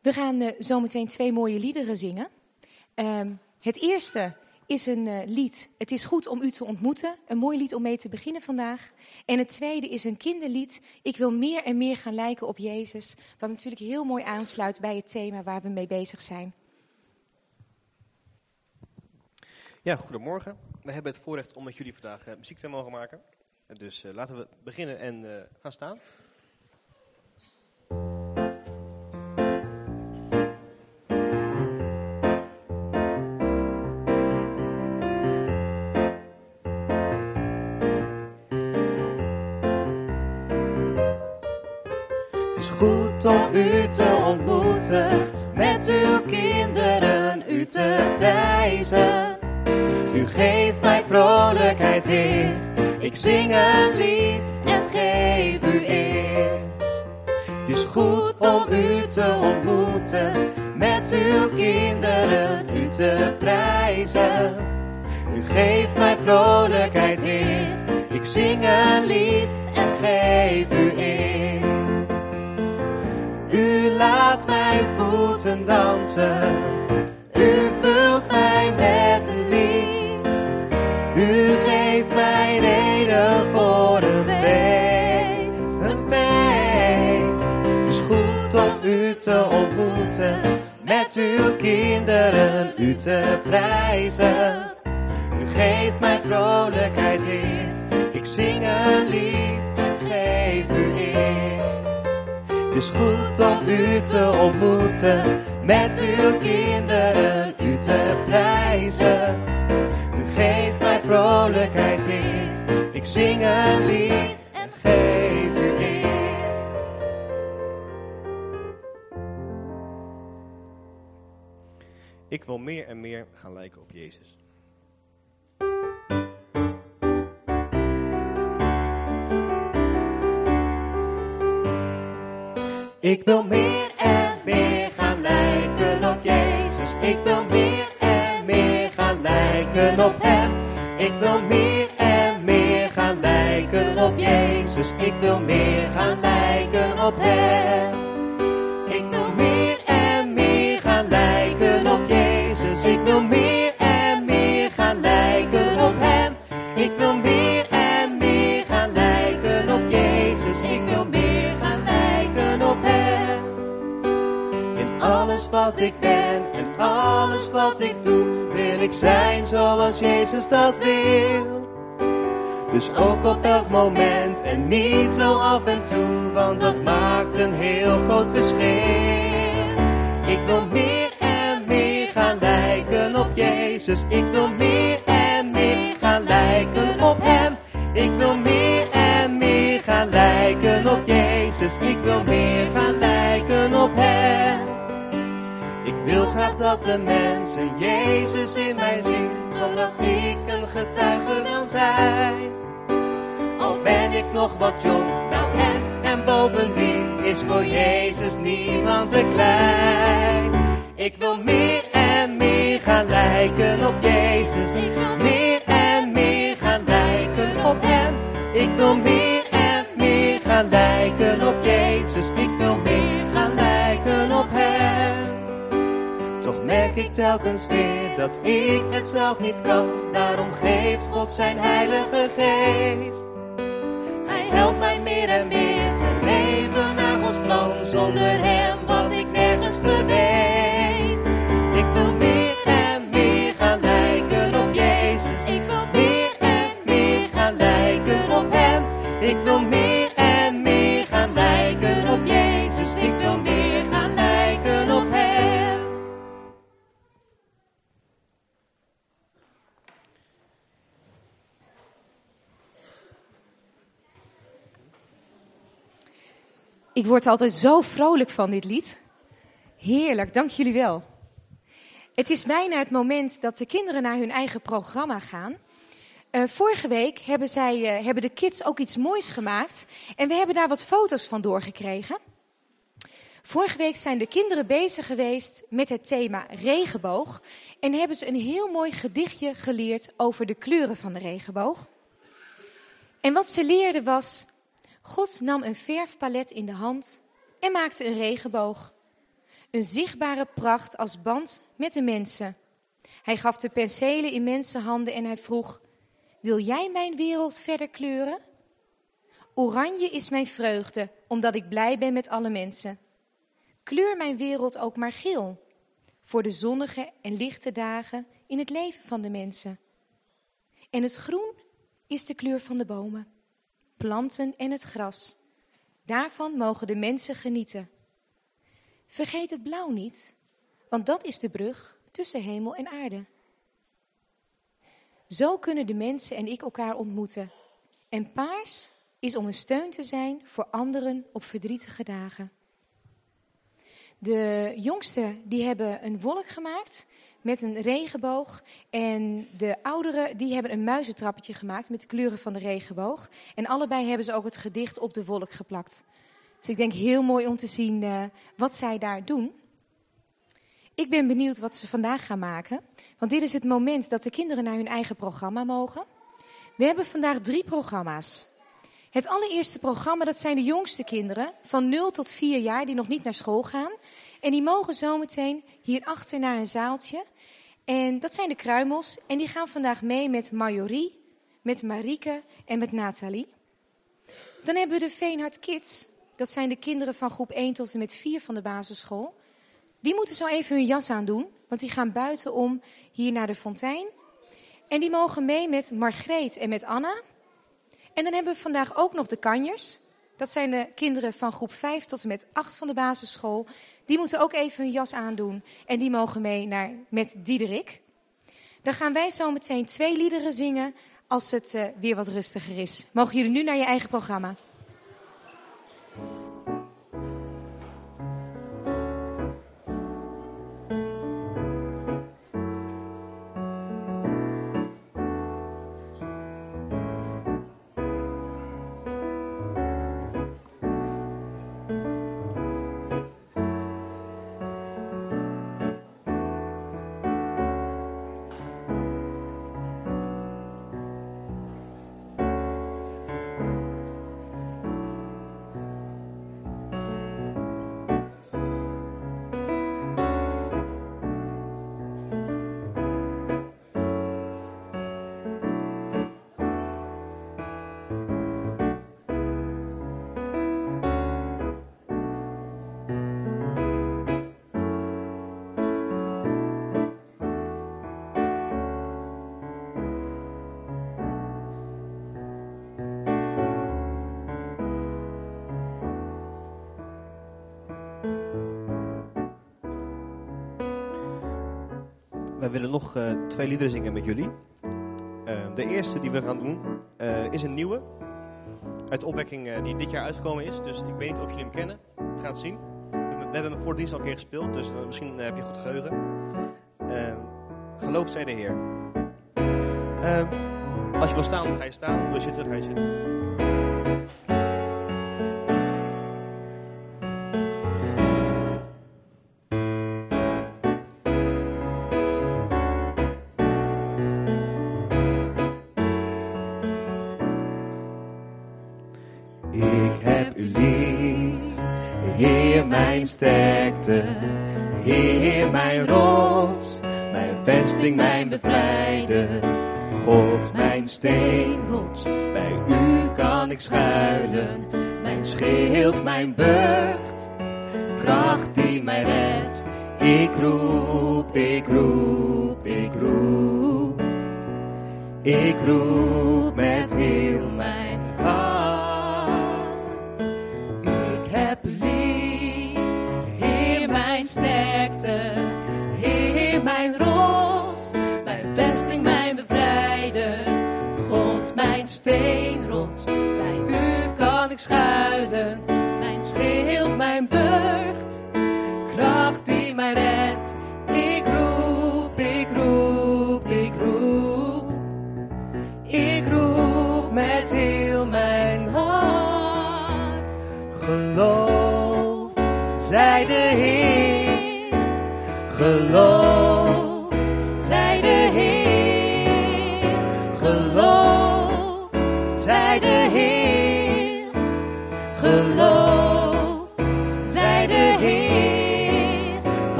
We gaan uh, zometeen twee mooie liederen zingen. Um, het eerste is een uh, lied. Het is goed om u te ontmoeten. Een mooi lied om mee te beginnen vandaag. En het tweede is een kinderlied. Ik wil meer en meer gaan lijken op Jezus. Wat natuurlijk heel mooi aansluit bij het thema waar we mee bezig zijn. Ja, goedemorgen. We hebben het voorrecht om met jullie vandaag uh, muziek te mogen maken. Dus laten we beginnen en gaan staan. Met uw kinderen u te prijzen. U geeft mij vrolijkheid, Heer. Ik zing een lied en geef u eer. Het is goed om u te ontmoeten, met uw kinderen u te prijzen. U geeft mij vrolijkheid, Heer. Ik zing een lied en geef u laat mijn voeten dansen. U vult mij met een lied. U geeft mij reden voor een feest. Een feest. Het is goed om u te ontmoeten. Met uw kinderen u te prijzen. U geeft mij vrolijkheid, Heer. Ik zing een lied Het is goed om u te ontmoeten, met uw kinderen u te prijzen. U geeft mij vrolijkheid, Heer. Ik zing een lied en geef u eer. Ik wil meer en meer gaan lijken op Jezus. Ik wil meer en meer gaan lijken op Jezus. Ik wil meer en meer gaan lijken op Hem. Ik wil meer en meer gaan lijken op Jezus. Ik wil meer gaan lijken op Hem. Ik ben en alles wat ik doe, wil ik zijn zoals Jezus dat wil. Dus ook op elk moment en niet zo af en toe, want dat maakt een heel groot verschil. Ik wil meer en meer gaan lijken op Jezus. Ik wil meer dat de mensen Jezus in mij zien, zodat ik een getuige wil zijn. Al ben ik nog wat jong, nou en, en bovendien is voor Jezus niemand te klein. Ik wil meer en meer gaan lijken op Jezus. Ik wil meer en meer gaan lijken op Hem. Ik wil meer en meer gaan lijken op Jezus. Ik telkens weer dat ik het zelf niet kan. Daarom geeft God zijn Heilige Geest. Hij helpt mij meer en meer te leven naar Gods plan. Zonder Hem was ik nergens geweest. Ik word altijd zo vrolijk van dit lied. Heerlijk, dank jullie wel. Het is bijna het moment dat de kinderen naar hun eigen programma gaan. Uh, vorige week hebben, zij, uh, hebben de kids ook iets moois gemaakt. En we hebben daar wat foto's van doorgekregen. Vorige week zijn de kinderen bezig geweest met het thema regenboog. En hebben ze een heel mooi gedichtje geleerd over de kleuren van de regenboog. En wat ze leerden was God nam een verfpalet in de hand en maakte een regenboog. een zichtbare pracht als band met de mensen. Hij gaf de penselen in mensenhanden en hij vroeg: Wil jij mijn wereld verder kleuren? Oranje is mijn vreugde, omdat ik blij ben met alle mensen. Kleur mijn wereld ook maar geel, voor de zonnige en lichte dagen in het leven van de mensen. En het groen is de kleur van de bomen, planten en het gras. Daarvan mogen de mensen genieten. Vergeet het blauw niet, want dat is de brug tussen hemel en aarde. Zo kunnen de mensen en ik elkaar ontmoeten. En paars is om een steun te zijn voor anderen op verdrietige dagen. De jongsten die hebben een wolk gemaakt met een regenboog. En de ouderen die hebben een muizentrappetje gemaakt met de kleuren van de regenboog. En allebei hebben ze ook het gedicht op de wolk geplakt. Dus ik denk heel mooi om te zien uh, wat zij daar doen. Ik ben benieuwd wat ze vandaag gaan maken. Want dit is het moment dat de kinderen naar hun eigen programma mogen. We hebben vandaag drie programma's. Het allereerste programma, dat zijn de jongste kinderen van 0 tot 4 jaar die nog niet naar school gaan. En die mogen zometeen hierachter naar een zaaltje. En dat zijn de kruimels. En die gaan vandaag mee met Marjorie, met Marieke en met Nathalie. Dan hebben we de Veenhard Kids. Dat zijn de kinderen van groep 1 tot en met 4 van de basisschool. Die moeten zo even hun jas aandoen, want die gaan buiten om hier naar de fontein. En die mogen mee met Margreet en met Anna. En dan hebben we vandaag ook nog de kanjers. Dat zijn de kinderen van groep 5 tot en met 8 van de basisschool. Die moeten ook even hun jas aandoen. En die mogen mee naar, met Diederik. Dan gaan wij zo meteen twee liederen zingen als het uh, weer wat rustiger is. Mogen jullie nu naar je eigen programma? Wij willen nog uh, twee liederen zingen met jullie. Uh, de eerste die we gaan doen is een nieuwe. Uit de opwekking die dit jaar uitgekomen is. Dus ik weet niet of jullie hem kennen. We gaan het zien. We, we hebben hem voor dienst al een keer gespeeld. Dus misschien heb je goed geheugen. geloof zij de Heer. als je wil staan, dan ga je staan. Wil je zitten, dan ga je zitten. Sterkte. Heer, mijn rots, mijn vesting, mijn bevrijder. God, mijn steenrots, bij u kan ik schuilen. Mijn schild, mijn burcht, kracht die mij redt. Ik roep, ik roep, ik roep. Ik roep met heel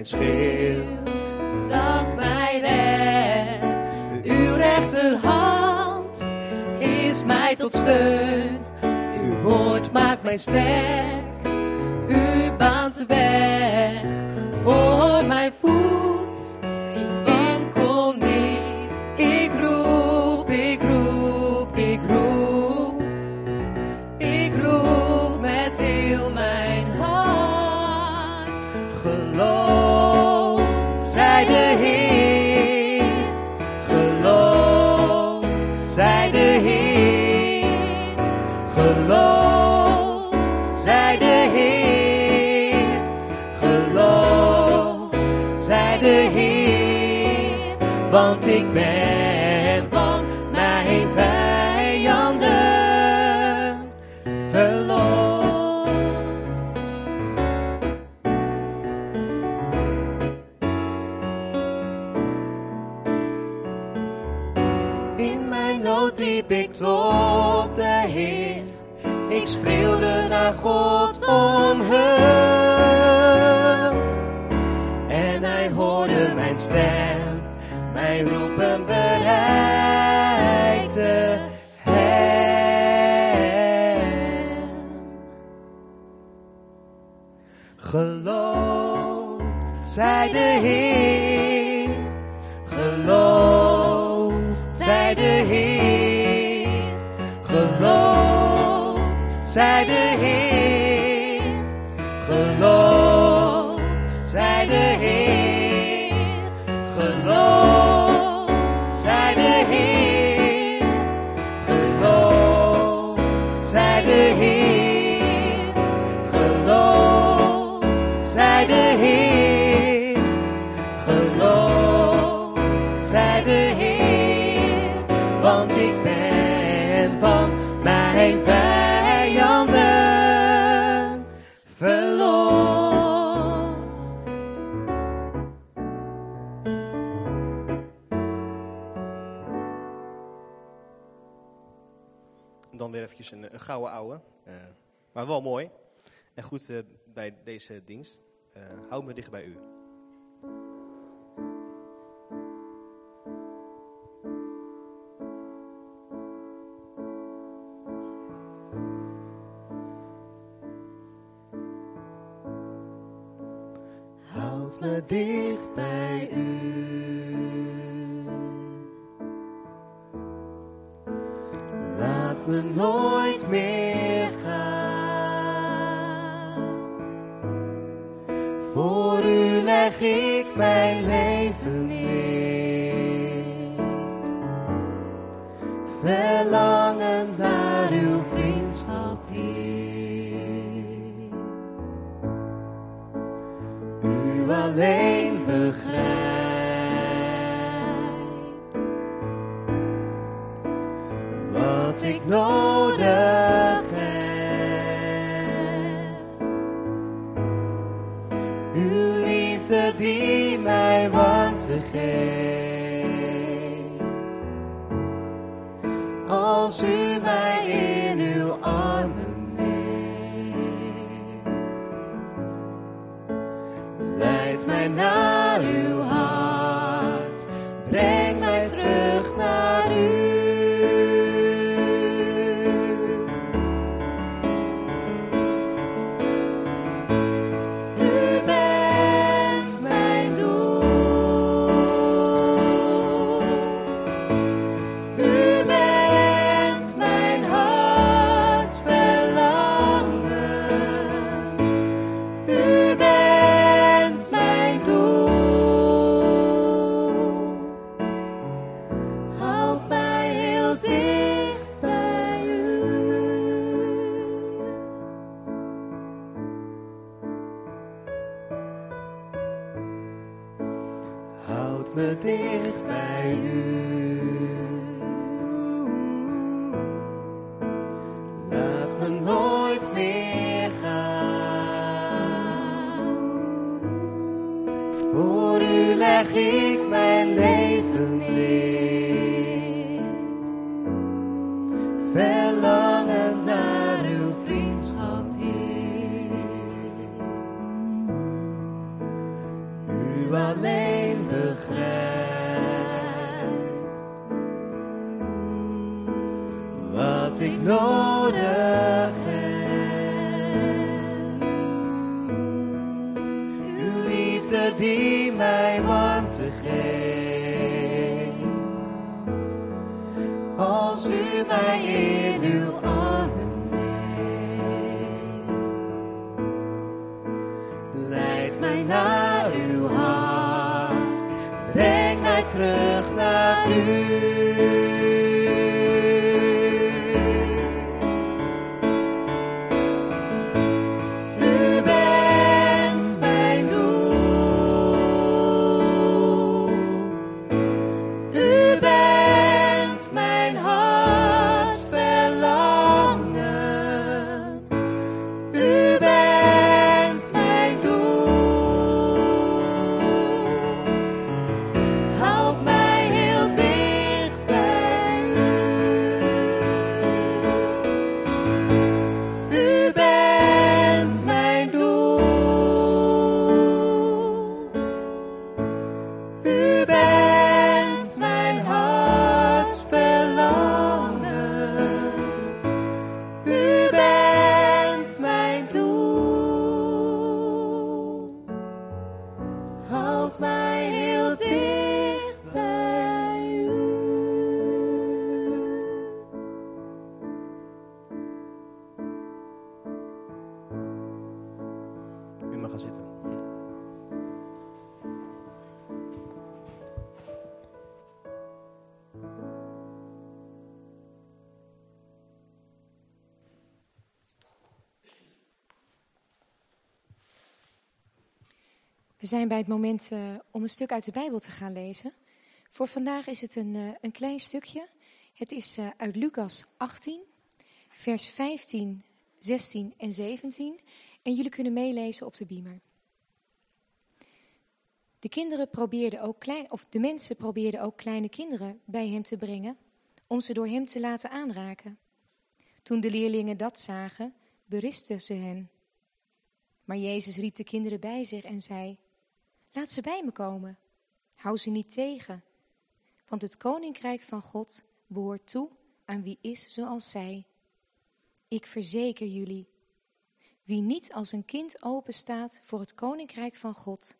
mijn schild. Dat mij redt, uw rechterhand is mij tot steun. Uw woord maakt mij sterk, u baant weg voor mijn 爱的 Eh, maar wel mooi. En goed eh, bij deze dienst. Eh, hou me dicht bij u. me dicht bij u. anoint me. Zijn bij het moment eh, om een stuk uit de Bijbel te gaan lezen. Voor vandaag is het een, eh, een klein stukje. Het is eh, uit Lucas 18, vers 15, 16 en 17. En jullie kunnen meelezen op de beamer. De, kinderen probeerden ook klein, of de mensen probeerden ook kleine kinderen bij hem te brengen om ze door hem te laten aanraken. Toen de leerlingen dat zagen, berispten ze hen. Maar Jezus riep de kinderen bij zich en zei: Laat ze bij me komen. Hou ze niet tegen. Want het koninkrijk van God behoort toe aan wie is zoals zij. Ik verzeker jullie: wie niet als een kind openstaat voor het koninkrijk van God,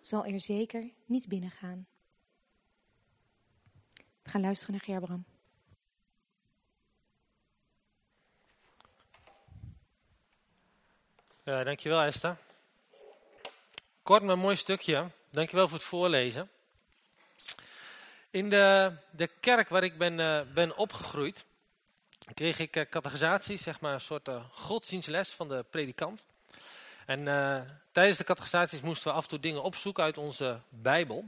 zal er zeker niet binnengaan. We gaan luisteren naar Gerbram. Ja, dankjewel Esther. Kort maar een mooi stukje. Dankjewel voor het voorlezen. In de, de kerk waar ik ben, eh, ben opgegroeid, kreeg ik uh, zeg maar een soort uh, godsdienstles van de predikant. En tijdens de catechisaties moesten we af en toe dingen opzoeken uit onze Bijbel.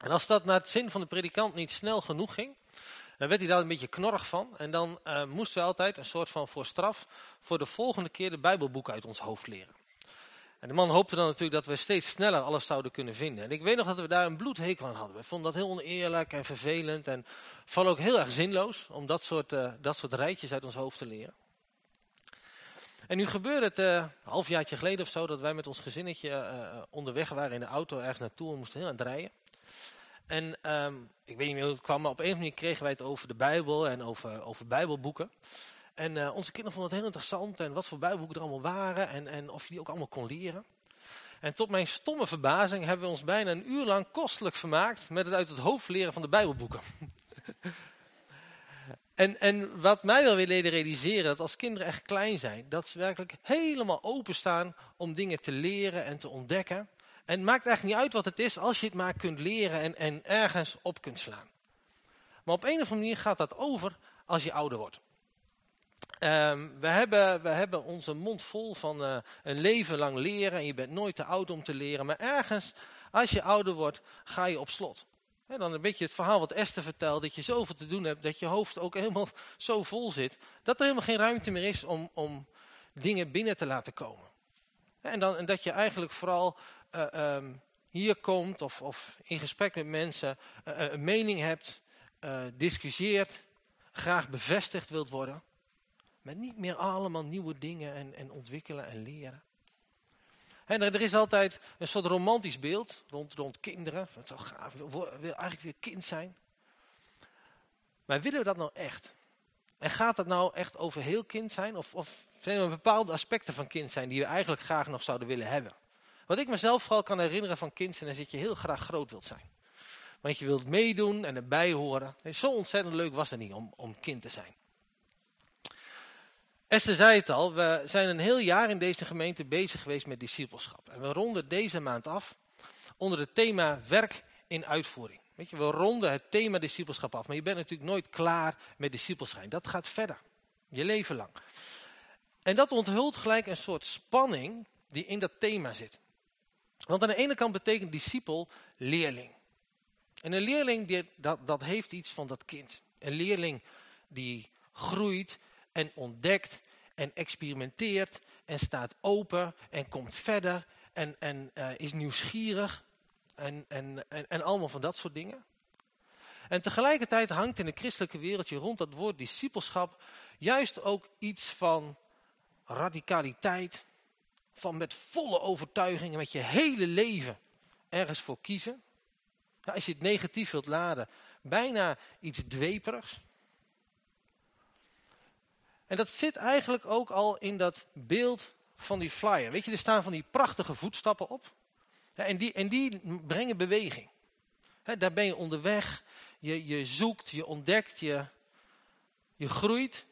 En als dat naar het zin van de predikant niet snel genoeg ging, dan werd hij daar een beetje knorrig van. En dan moesten we altijd een soort van voor straf voor de volgende keer de Bijbelboeken uit ons hoofd leren. En de man hoopte dan natuurlijk dat we steeds sneller alles zouden kunnen vinden. En ik weet nog dat we daar een bloedhekel aan hadden. We vonden dat heel oneerlijk en vervelend en vooral ook heel erg zinloos om dat soort, uh, dat soort rijtjes uit ons hoofd te leren. En nu gebeurde het uh, een halfjaartje geleden of zo dat wij met ons gezinnetje uh, onderweg waren in de auto ergens naartoe en moesten heel aan het rijden. En um, ik weet niet meer hoe het kwam, maar op een of andere manier kregen wij het over de Bijbel en over, over Bijbelboeken. En uh, onze kinderen vonden het heel interessant en wat voor Bijbelboeken er allemaal waren en, en of je die ook allemaal kon leren. En tot mijn stomme verbazing hebben we ons bijna een uur lang kostelijk vermaakt met het uit het hoofd leren van de Bijbelboeken. en, en wat mij wel weer leden realiseren, dat als kinderen echt klein zijn, dat ze werkelijk helemaal openstaan om dingen te leren en te ontdekken. En het maakt eigenlijk niet uit wat het is, als je het maar kunt leren en, en ergens op kunt slaan. Maar op een of andere manier gaat dat over als je ouder wordt. Um, we, hebben, we hebben onze mond vol van uh, een leven lang leren en je bent nooit te oud om te leren. Maar ergens, als je ouder wordt, ga je op slot. En dan een beetje het verhaal wat Esther vertelt, dat je zoveel te doen hebt, dat je hoofd ook helemaal zo vol zit, dat er helemaal geen ruimte meer is om, om dingen binnen te laten komen. En, dan, en dat je eigenlijk vooral uh, um, hier komt of, of in gesprek met mensen uh, een mening hebt, discussieert, graag bevestigd wilt worden. Maar niet meer allemaal nieuwe dingen en, en ontwikkelen en leren. En er, er, is altijd een soort romantisch beeld rond, rond kinderen. Het zou gaaf, wil, wil eigenlijk weer kind zijn. Maar willen we dat nou echt? En gaat dat nou echt over heel kind zijn? Of, of zijn er bepaalde aspecten van kind zijn die we eigenlijk graag nog zouden willen hebben? Wat ik mezelf vooral kan herinneren van kind zijn, is dat je heel graag groot wilt zijn. Want je wilt meedoen en erbij horen. Zo ontzettend leuk was het niet om, om kind te zijn. Esther zei het al, we zijn een heel jaar in deze gemeente bezig geweest met discipelschap. En we ronden deze maand af onder het thema werk in uitvoering. Weet je, we ronden het thema discipelschap af, maar je bent natuurlijk nooit klaar met discipelschap. Dat gaat verder, je leven lang. En dat onthult gelijk een soort spanning die in dat thema zit. Want aan de ene kant betekent discipel leerling. En een leerling die, dat, dat heeft iets van dat kind. Een leerling die groeit en ontdekt en experimenteert en staat open en komt verder en, en uh, is nieuwsgierig en, en, en, en allemaal van dat soort dingen. En tegelijkertijd hangt in de christelijke wereldje rond dat woord discipelschap juist ook iets van radicaliteit, van met volle overtuiging met je hele leven ergens voor kiezen. als je het negatief wilt laden, bijna iets dweperigs. En dat zit eigenlijk ook al in dat beeld van die flyer. Weet je, er staan van die prachtige voetstappen op. En die, en die brengen beweging. daar ben je onderweg, je, je zoekt, je ontdekt, je, je groeit.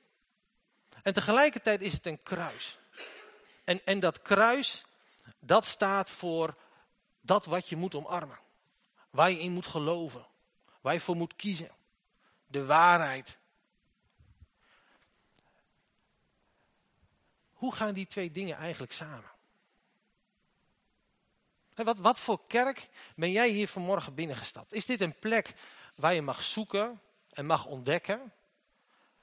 En tegelijkertijd is het een kruis. En, en dat kruis, dat staat voor dat wat je moet omarmen. Waar je in moet geloven. Waar je voor moet kiezen. De waarheid. Hoe gaan die twee dingen eigenlijk samen? Wat, wat voor kerk ben jij hier vanmorgen binnengestapt? Is dit een plek waar je mag zoeken en mag ontdekken?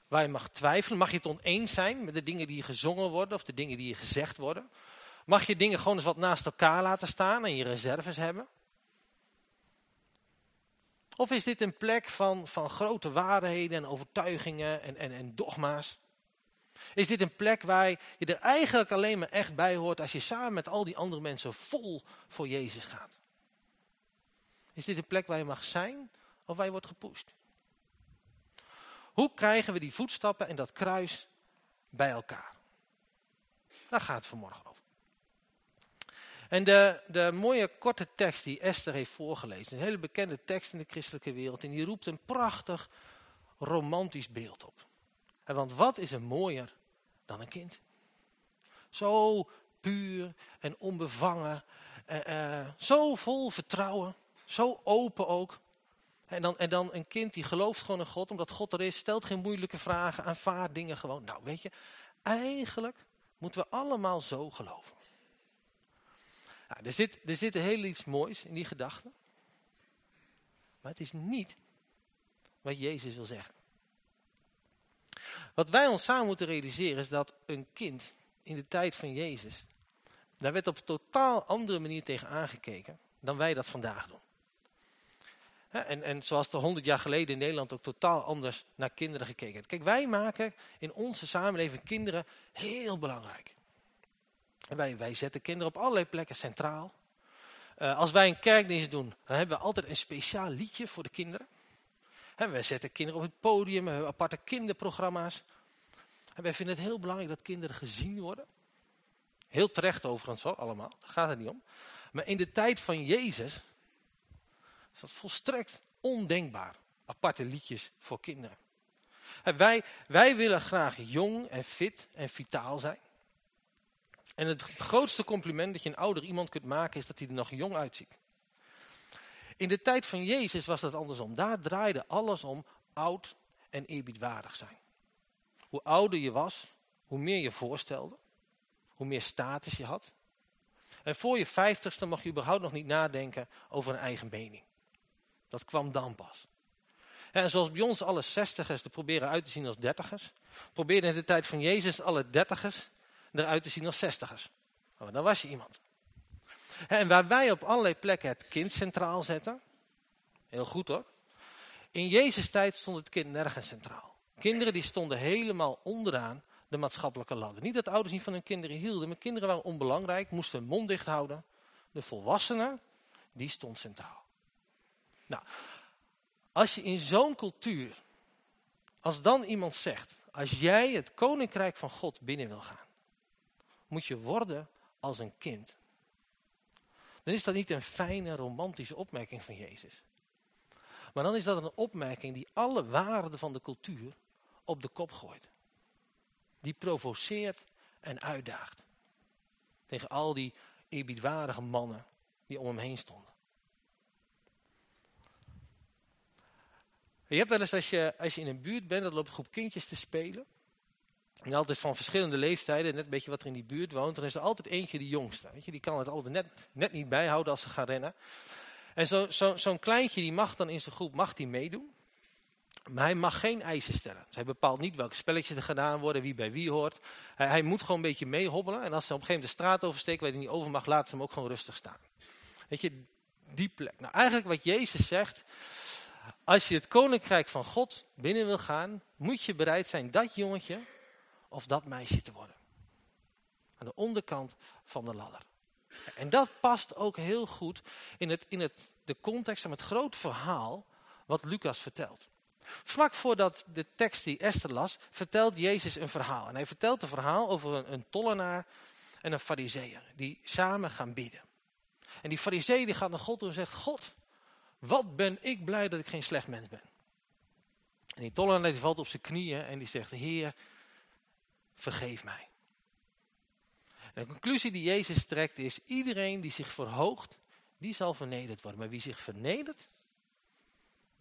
Waar je mag twijfelen? Mag je het oneens zijn met de dingen die gezongen worden of de dingen die gezegd worden? Mag je dingen gewoon eens wat naast elkaar laten staan en je reserves hebben? Of is dit een plek van, van grote waarheden en overtuigingen en, en, en dogma's? Is dit een plek waar je er eigenlijk alleen maar echt bij hoort als je samen met al die andere mensen vol voor Jezus gaat? Is dit een plek waar je mag zijn of waar je wordt gepusht? Hoe krijgen we die voetstappen en dat kruis bij elkaar? Daar gaat het vanmorgen over. En de, de mooie korte tekst die Esther heeft voorgelezen, een hele bekende tekst in de christelijke wereld, en die roept een prachtig romantisch beeld op. Want wat is er mooier dan een kind? Zo puur en onbevangen, eh, eh, zo vol vertrouwen, zo open ook. En dan, en dan een kind die gelooft gewoon in God, omdat God er is, stelt geen moeilijke vragen, aanvaardt dingen gewoon. Nou weet je, eigenlijk moeten we allemaal zo geloven. Nou, er, zit, er zit heel iets moois in die gedachte. Maar het is niet wat Jezus wil zeggen. Wat wij ons samen moeten realiseren is dat een kind in de tijd van Jezus, daar werd op een totaal andere manier tegen aangekeken dan wij dat vandaag doen. En, en zoals er honderd jaar geleden in Nederland ook totaal anders naar kinderen gekeken werd. Kijk, wij maken in onze samenleving kinderen heel belangrijk. Wij, wij zetten kinderen op allerlei plekken centraal. Uh, als wij een kerkdienst doen, dan hebben we altijd een speciaal liedje voor de kinderen. En wij zetten kinderen op het podium, we hebben aparte kinderprogramma's. En wij vinden het heel belangrijk dat kinderen gezien worden. Heel terecht overigens hoor, allemaal, daar gaat het niet om. Maar in de tijd van Jezus is dat volstrekt ondenkbaar. Aparte liedjes voor kinderen. En wij, wij willen graag jong en fit en vitaal zijn. En het grootste compliment dat je een ouder iemand kunt maken is dat hij er nog jong uitziet. In de tijd van Jezus was dat andersom. Daar draaide alles om oud en eerbiedwaardig zijn. Hoe ouder je was, hoe meer je voorstelde. Hoe meer status je had. En voor je vijftigste mag je überhaupt nog niet nadenken over een eigen mening. Dat kwam dan pas. En zoals bij ons alle zestigers er proberen uit te zien als dertigers, probeerden in de tijd van Jezus alle dertigers eruit te zien als zestigers. Maar dan was je iemand. En waar wij op allerlei plekken het kind centraal zetten, heel goed hoor. In Jezus tijd stond het kind nergens centraal. Kinderen die stonden helemaal onderaan de maatschappelijke ladder. Niet dat ouders niet van hun kinderen hielden, maar kinderen waren onbelangrijk, moesten hun mond dicht houden. De volwassenen, die stond centraal. Nou, als je in zo'n cultuur, als dan iemand zegt, als jij het koninkrijk van God binnen wil gaan, moet je worden als een kind. Dan is dat niet een fijne, romantische opmerking van Jezus. Maar dan is dat een opmerking die alle waarden van de cultuur op de kop gooit. Die provoceert en uitdaagt. Tegen al die eerbiedwaardige mannen die om hem heen stonden. Je hebt wel eens als je, als je in een buurt bent, dat loopt een groep kindjes te spelen. En altijd van verschillende leeftijden, net een beetje wat er in die buurt woont. Dan is er altijd eentje de jongste. Weet je, die kan het altijd net, net niet bijhouden als ze gaan rennen. En zo'n zo, zo'n kleintje die mag dan in zijn groep mag die meedoen. Maar hij mag geen eisen stellen. Dus hij bepaalt niet welke spelletjes er gedaan worden, wie bij wie hoort. Hij, hij moet gewoon een beetje meehobbelen. En als ze op een gegeven moment de straat oversteken waar hij niet over mag, laat ze hem ook gewoon rustig staan. Weet je, die plek. Nou, eigenlijk wat Jezus zegt, als je het koninkrijk van God binnen wil gaan, moet je bereid zijn dat jongetje of dat meisje te worden. Aan de onderkant van de ladder. En dat past ook heel goed in, het, in het, de context van het grote verhaal wat Lucas vertelt. Vlak voordat de tekst die Esther las, vertelt Jezus een verhaal. En hij vertelt een verhaal over een, een tollenaar en een fariseer die samen gaan bidden. En die fariseer die gaat naar God toe en zegt, God, wat ben ik blij dat ik geen slecht mens ben. En die tollenaar die valt op zijn knieën en die zegt, Heer, vergeef mij. De conclusie die Jezus trekt is, iedereen die zich verhoogt, die zal vernederd worden. Maar wie zich vernedert,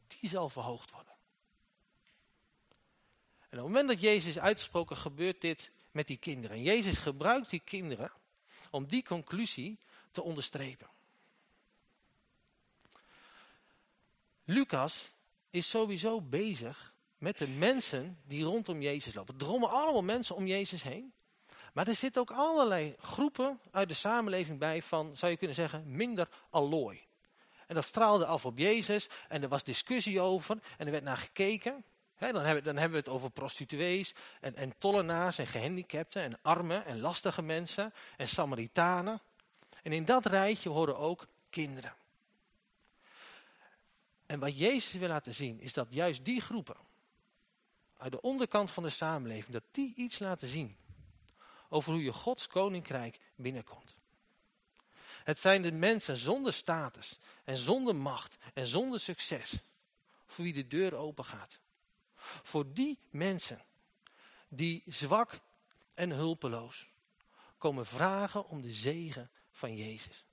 die zal verhoogd worden. En op het moment dat Jezus uitgesproken, gebeurt dit met die kinderen. En Jezus gebruikt die kinderen om die conclusie te onderstrepen. Lucas is sowieso bezig met de mensen die rondom Jezus lopen. Er drommen allemaal mensen om Jezus heen. Maar er zitten ook allerlei groepen uit de samenleving bij van, zou je kunnen zeggen, minder allooi. En dat straalde af op Jezus en er was discussie over en er werd naar gekeken. dan, hebben, dan hebben we het over prostituees en, en tollenaars en gehandicapten en armen en lastige mensen en Samaritanen. En in dat rijtje horen ook kinderen. En wat Jezus wil laten zien is dat juist die groepen uit de onderkant van de samenleving, dat die iets laten zien over hoe je Gods koninkrijk binnenkomt. Het zijn de mensen zonder status en zonder macht en zonder succes voor wie de deur open gaat. Voor die mensen die zwak en hulpeloos komen vragen om de zegen van Jezus.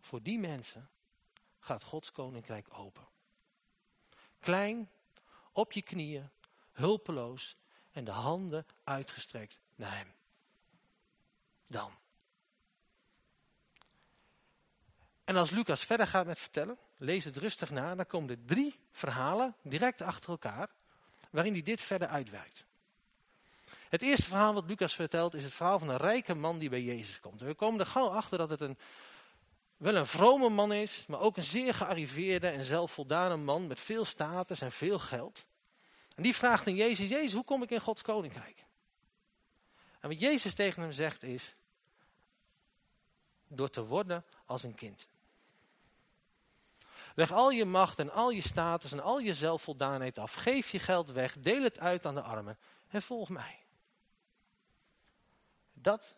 Voor die mensen gaat Gods koninkrijk open. Klein, op je knieën, hulpeloos en de handen uitgestrekt naar hem. Dan. En als Lucas verder gaat met vertellen, lees het rustig na, dan komen er drie verhalen direct achter elkaar, waarin hij dit verder uitwerkt. Het eerste verhaal wat Lucas vertelt is het verhaal van een rijke man die bij Jezus komt. En we komen er gauw achter dat het een, wel een vrome man is, maar ook een zeer gearriveerde en zelfvoldane man met veel status en veel geld. En die vraagt aan Jezus, Jezus, hoe kom ik in Gods koninkrijk? En wat Jezus tegen hem zegt is, door te worden als een kind. Leg al je macht en al je status en al je zelfvoldaanheid af. Geef je geld weg, deel het uit aan de armen en volg mij. Dat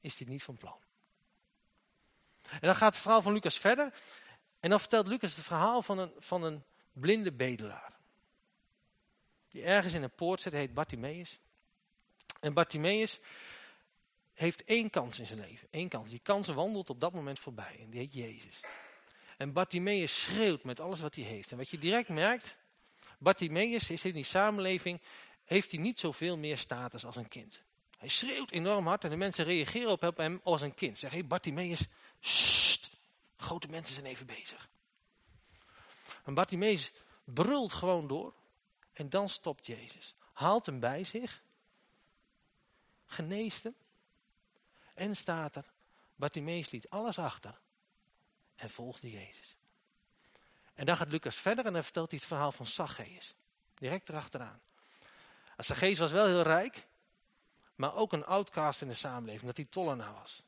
is hij niet van plan. En dan gaat het verhaal van Lucas verder. En dan vertelt Lucas het verhaal van een, van een blinde bedelaar. Die ergens in een poort zit, heet Bartimaeus. En Bartimaeus heeft één kans in zijn leven. Één kans. Die kans wandelt op dat moment voorbij. En die heet Jezus. En Bartimaeus schreeuwt met alles wat hij heeft. En wat je direct merkt, Bartimaeus is in die samenleving, heeft hij niet zoveel meer status als een kind. Hij schreeuwt enorm hard en de mensen reageren op hem als een kind. Zeg, hé hey Bartimaeus, Sst, grote mensen zijn even bezig. En Bartimaeus brult gewoon door. En dan stopt Jezus. Haalt hem bij zich. Geneest hem. En staat er. Bartimaeus liet alles achter. En volgde Jezus. En dan gaat Lucas verder en dan vertelt hij het verhaal van Zacchaeus. Direct erachteraan. Zacchaeus was wel heel rijk. Maar ook een outcast in de samenleving. Dat hij tollenaar was.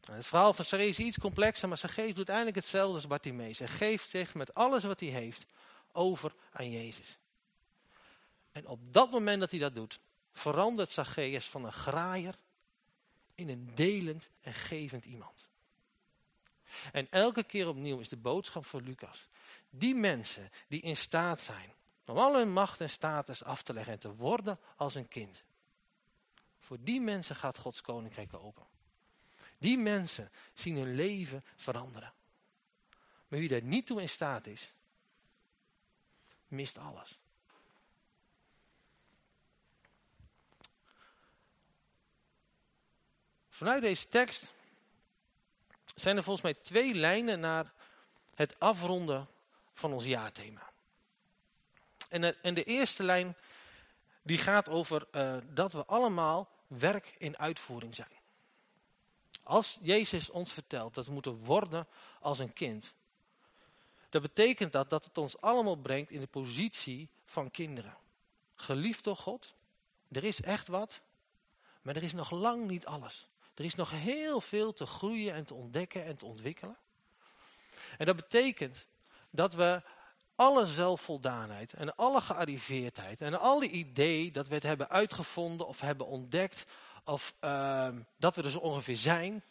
Het verhaal van Zacchaeus is iets complexer, maar Zacchaeus doet eigenlijk hetzelfde als Bartimaeus. Hij geeft zich met alles wat hij heeft over aan Jezus. En op dat moment dat hij dat doet, verandert Zacchaeus van een graaier in een delend en gevend iemand. En elke keer opnieuw is de boodschap voor Lucas. Die mensen die in staat zijn om al hun macht en status af te leggen en te worden als een kind. Voor die mensen gaat Gods koninkrijk open. Die mensen zien hun leven veranderen. Maar wie daar niet toe in staat is, mist alles. Vanuit deze tekst zijn er volgens mij twee lijnen naar het afronden van ons jaarthema. En de, eerste lijn die gaat over uh, dat we allemaal werk in uitvoering zijn. Als Jezus ons vertelt dat we moeten worden als een kind, dan betekent dat dat het ons allemaal brengt in de positie van kinderen. Geliefd door God, er is echt wat, maar er is nog lang niet alles. Er is nog heel veel te groeien en te ontdekken en te ontwikkelen. En dat betekent dat we alle zelfvoldaanheid en alle gearriveerdheid en alle idee dat we het hebben uitgevonden of hebben ontdekt of uh, dat we er zo ongeveer zijn,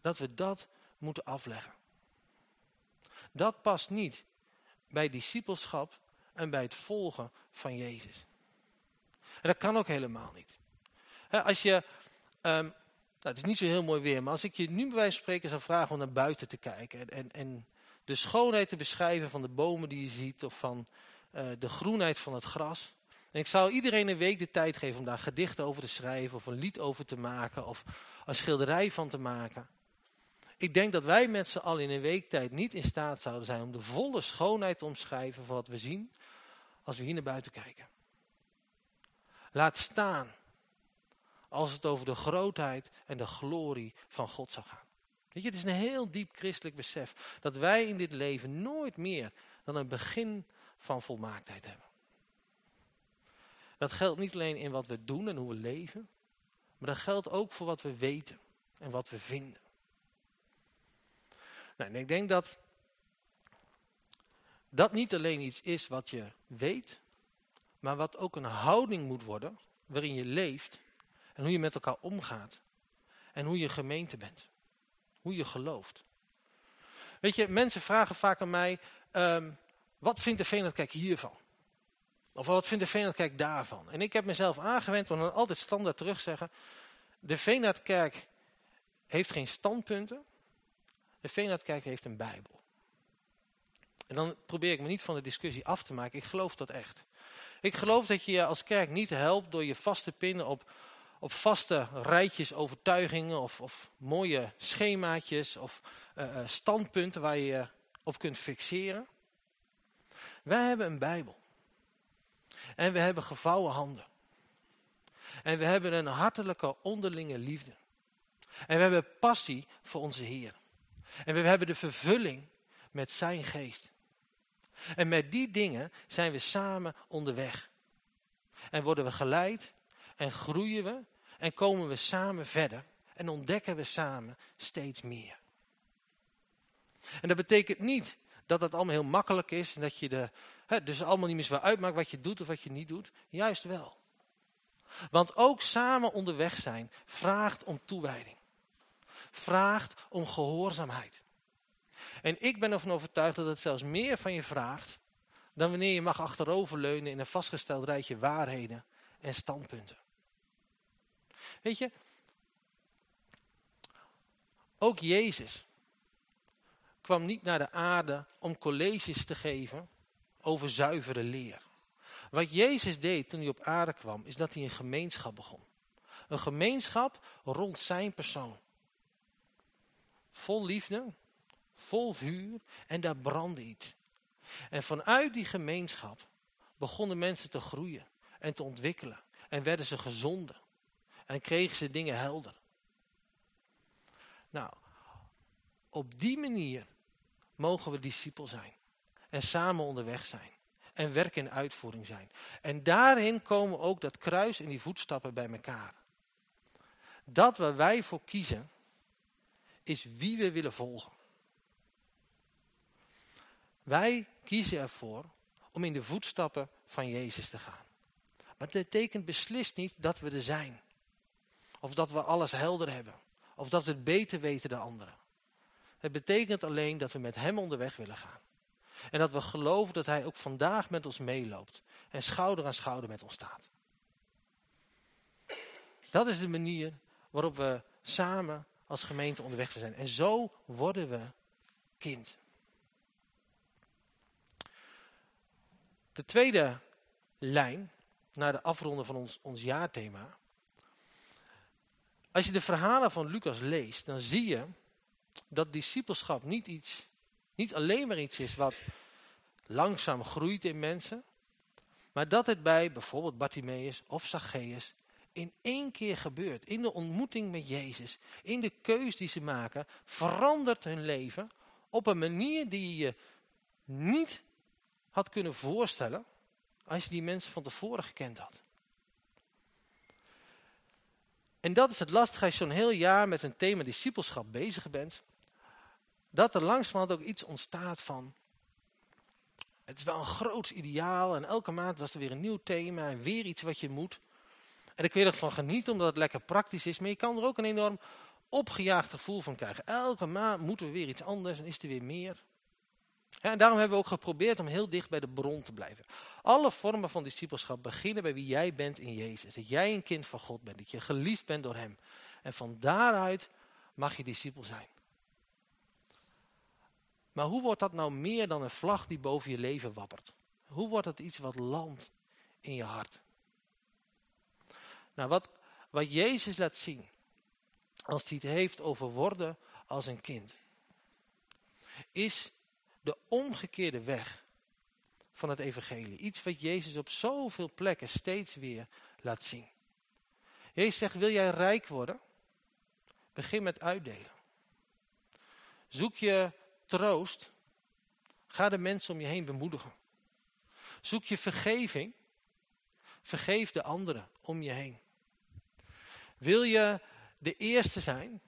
dat we dat moeten afleggen. Dat past niet bij discipelschap en bij het volgen van Jezus. En dat kan ook helemaal niet. als je, um, nou, het is niet zo heel mooi weer, maar als ik je nu bij wijze van spreken zou vragen om naar buiten te kijken en, en, en de schoonheid te beschrijven van de bomen die je ziet of van uh, de groenheid van het gras. En ik zou iedereen een week de tijd geven om daar gedichten over te schrijven of een lied over te maken of een schilderij van te maken. Ik denk dat wij met z'n allen in een week tijd niet in staat zouden zijn om de volle schoonheid te omschrijven van wat we zien als we hier naar buiten kijken. Laat staan als het over de grootheid en de glorie van God zou gaan. Weet je, het is een heel diep christelijk besef dat wij in dit leven nooit meer dan een begin van volmaaktheid hebben. Dat geldt niet alleen in wat we doen en hoe we leven, maar dat geldt ook voor wat we weten en wat we vinden. Nou, en ik denk dat dat niet alleen iets is wat je weet, maar wat ook een houding moet worden waarin je leeft en hoe je met elkaar omgaat en hoe je gemeente bent hoe je gelooft. Weet je, mensen vragen vaak aan mij, um, wat vindt de Veenlandkerk hiervan? Of wat vindt de Veenlandkerk daarvan? En ik heb mezelf aangewend om dan altijd standaard terug te zeggen, de Veenlandkerk heeft geen standpunten, de Veenlandkerk heeft een Bijbel. En dan probeer ik me niet van de discussie af te maken, ik geloof dat echt. Ik geloof dat je je als kerk niet helpt door je vast te pinnen op op vaste rijtjes overtuigingen of, of mooie schemaatjes of uh, standpunten waar je je op kunt fixeren. Wij hebben een Bijbel. En we hebben gevouwen handen. En we hebben een hartelijke onderlinge liefde. En we hebben passie voor onze Heer. En we hebben de vervulling met zijn geest. En met die dingen zijn we samen onderweg. En worden we geleid en groeien we en komen we samen verder en ontdekken we samen steeds meer. En dat betekent niet dat het allemaal heel makkelijk is en dat je de, dus allemaal niet meer uitmaakt wat je doet of wat je niet doet. Juist wel. Want ook samen onderweg zijn vraagt om toewijding. Vraagt om gehoorzaamheid. En ik ben ervan overtuigd dat het zelfs meer van je vraagt dan wanneer je mag achteroverleunen in een vastgesteld rijtje waarheden en standpunten. Weet je, ook Jezus kwam niet naar de aarde om colleges te geven over zuivere leer. Wat Jezus deed toen hij op aarde kwam, is dat hij een gemeenschap begon. Een gemeenschap rond zijn persoon. Vol liefde, vol vuur en daar brandde iets. En vanuit die gemeenschap begonnen mensen te groeien en te ontwikkelen. En werden ze gezonder en kregen ze dingen helder. Nou, op die manier mogen we discipel zijn. En samen onderweg zijn. En werk in uitvoering zijn. En daarin komen ook dat kruis en die voetstappen bij elkaar. Dat waar wij voor kiezen, is wie we willen volgen. Wij kiezen ervoor om in de voetstappen van Jezus te gaan. Maar het betekent beslist niet dat we er zijn. Of dat we alles helder hebben. Of dat we het beter weten dan anderen. Het betekent alleen dat we met hem onderweg willen gaan. En dat we geloven dat hij ook vandaag met ons meeloopt. En schouder aan schouder met ons staat. Dat is de manier waarop we samen als gemeente onderweg zijn. En zo worden we kind. De tweede lijn, naar de afronden van ons, ons jaarthema. Als je de verhalen van Lucas leest, dan zie je dat discipelschap niet, iets, niet alleen maar iets is wat langzaam groeit in mensen, maar dat het bij bijvoorbeeld Bartimaeus of Zacchaeus in één keer gebeurt. In de ontmoeting met Jezus, in de keus die ze maken, verandert hun leven op een manier die je niet had kunnen voorstellen als je die mensen van tevoren gekend had. En dat is het lastige als je zo'n heel jaar met een thema discipelschap bezig bent. Dat er langzamerhand ook iets ontstaat van, het is wel een groot ideaal en elke maand was er weer een nieuw thema en weer iets wat je moet. En daar kun je ervan genieten omdat het lekker praktisch is, maar je kan er ook een enorm opgejaagd gevoel van krijgen. Elke maand moeten we weer iets anders en is er weer meer. en daarom hebben we ook geprobeerd om heel dicht bij de bron te blijven. Alle vormen van discipelschap beginnen bij wie jij bent in Jezus. Dat jij een kind van God bent, dat je geliefd bent door hem. En van daaruit mag je discipel zijn. Maar hoe wordt dat nou meer dan een vlag die boven je leven wappert? Hoe wordt het iets wat landt in je hart? Nou, wat, wat Jezus laat zien, als hij het heeft over worden als een kind, is de omgekeerde weg van het evangelie. Iets wat Jezus op zoveel plekken steeds weer laat zien. Jezus zegt, wil jij rijk worden? Begin met uitdelen. Zoek je troost? Ga de mensen om je heen bemoedigen. Zoek je vergeving? Vergeef de anderen om je heen. Wil je de eerste zijn?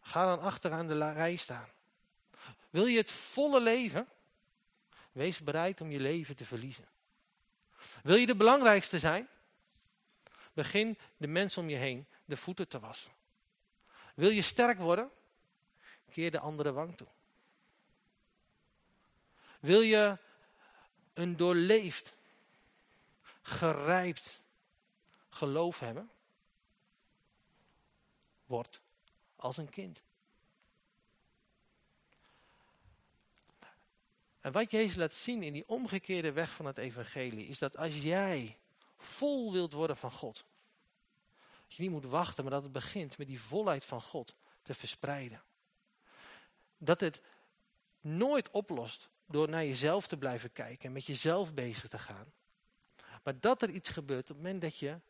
Ga dan achteraan de rij staan. Wil je het volle leven? Wees bereid om je leven te verliezen. Wil je de belangrijkste zijn? Begin de mensen om je heen de voeten te wassen. Wil je sterk worden? Keer de andere wang toe. Wil je een doorleefd, gerijpt geloof hebben? Word als een kind. En wat Jezus laat zien in die omgekeerde weg van het evangelie, is dat als jij vol wilt worden van God, dat je niet moet wachten, maar dat het begint met die volheid van God te verspreiden. Dat het nooit oplost door naar jezelf te blijven kijken en met jezelf bezig te gaan. Maar dat er iets gebeurt op het moment dat je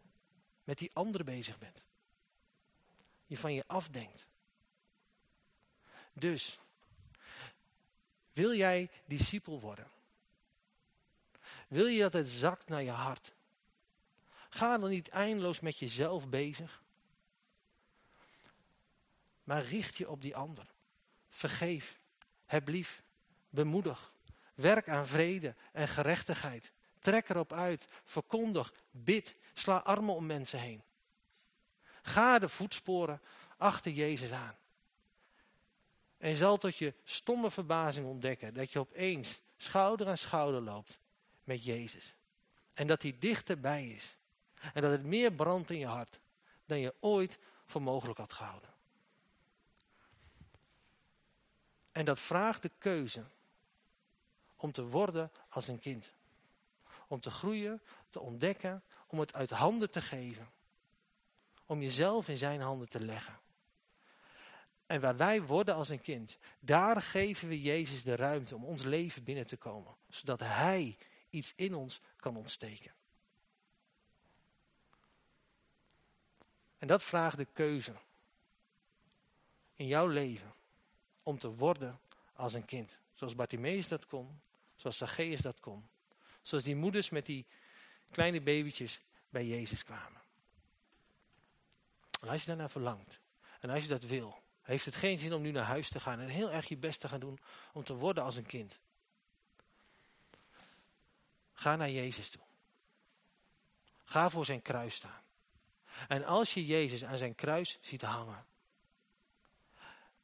met die andere bezig bent. Je van je afdenkt. Dus, wil jij discipel worden? Wil je dat het zakt naar je hart? Ga dan niet eindeloos met jezelf bezig. Maar richt je op die ander. Vergeef. Heb lief. Bemoedig. Werk aan vrede en gerechtigheid. Trek erop uit. Verkondig. Bid. Sla armen om mensen heen. Ga de voetsporen achter Jezus aan. En je zal tot je stomme verbazing ontdekken dat je opeens schouder aan schouder loopt met Jezus. En dat hij dichterbij is. En dat het meer brandt in je hart dan je ooit voor mogelijk had gehouden. En dat vraagt de keuze om te worden als een kind. Om te groeien, te ontdekken, om het uit handen te geven. Om jezelf in zijn handen te leggen. En waar wij worden als een kind, daar geven we Jezus de ruimte om ons leven binnen te komen. Zodat Hij iets in ons kan ontsteken. En dat vraagt de keuze in jouw leven om te worden als een kind. Zoals Bartimaeus dat kon, zoals Zacchaeus dat kon. Zoals die moeders met die kleine babytjes bij Jezus kwamen. En als je daarnaar verlangt, en als je dat wil, heeft het geen zin om nu naar huis te gaan en heel erg je best te gaan doen om te worden als een kind. Ga naar Jezus toe. Ga voor zijn kruis staan. En als je Jezus aan zijn kruis ziet hangen,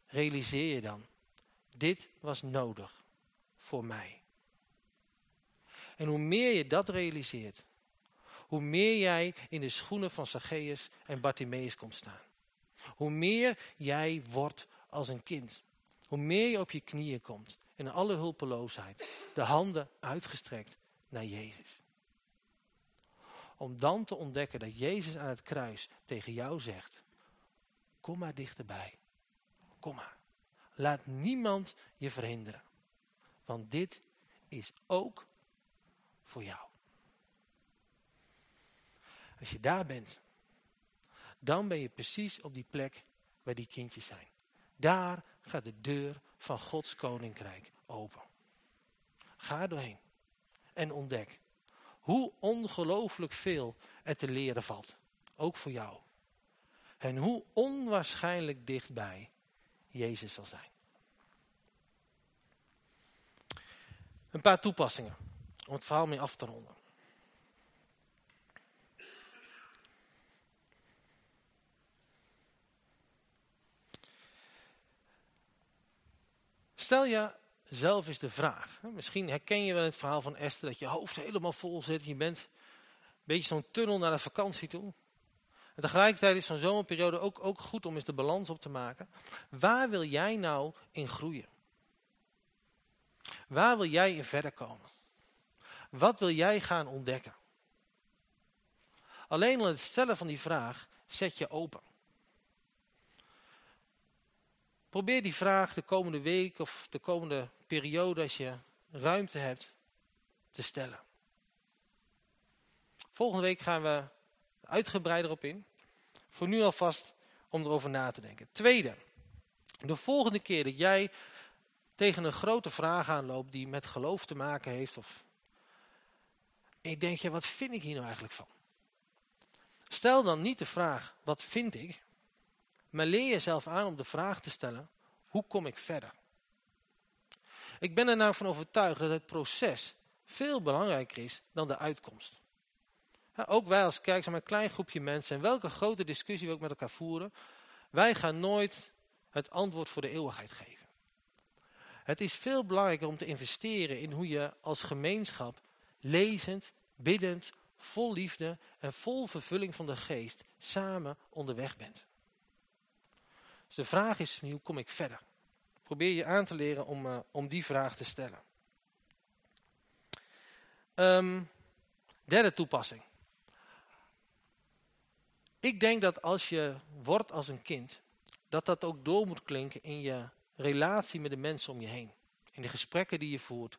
realiseer je dan, dit was nodig voor mij. En hoe meer je dat realiseert, hoe meer jij in de schoenen van Zacchaeus en Bartimaeus komt staan. Hoe meer jij wordt als een kind. Hoe meer je op je knieën komt, in alle hulpeloosheid, de handen uitgestrekt naar Jezus. Om dan te ontdekken dat Jezus aan het kruis tegen jou zegt, kom maar dichterbij. Kom maar. Laat niemand je verhinderen. Want dit is ook voor jou. Als je daar bent, dan ben je precies op die plek waar die kindjes zijn. Daar gaat de deur van Gods koninkrijk open. Ga doorheen en ontdek hoe ongelooflijk veel er te leren valt. Ook voor jou. En hoe onwaarschijnlijk dichtbij Jezus zal zijn. Een paar toepassingen om het verhaal mee af te ronden. Stel je zelf eens de vraag. Misschien herken je wel het verhaal van Esther dat je hoofd helemaal vol zit. Je bent een beetje zo'n tunnel naar de vakantie toe. En tegelijkertijd is zo'n zomerperiode ook, ook goed om eens de balans op te maken. Waar wil jij nou in groeien? Waar wil jij in verder komen? Wat wil jij gaan ontdekken? Alleen al het stellen van die vraag zet je open. Probeer die vraag de komende week of de komende periode als je ruimte hebt te stellen. Volgende week gaan we uitgebreider op in. Voor nu alvast om erover na te denken. Tweede, de volgende keer dat jij tegen een grote vraag aanloopt die met geloof te maken heeft. Of ik denk, ja, wat vind ik hier nou eigenlijk van? Stel dan niet de vraag, wat vind ik? Maar leer jezelf aan om de vraag te stellen, hoe kom ik verder? Ik ben er nou van overtuigd dat het proces veel belangrijker is dan de uitkomst. ook wij als kerk zijn een klein groepje mensen en welke grote discussie we ook met elkaar voeren, wij gaan nooit het antwoord voor de eeuwigheid geven. Het is veel belangrijker om te investeren in hoe je als gemeenschap lezend, biddend, vol liefde en vol vervulling van de geest samen onderweg bent. Dus de vraag is hoe kom ik verder? Probeer je aan te leren om, uh, om die vraag te stellen. Um, derde toepassing. Ik denk dat als je wordt als een kind, dat dat ook door moet klinken in je relatie met de mensen om je heen. In de gesprekken die je voert.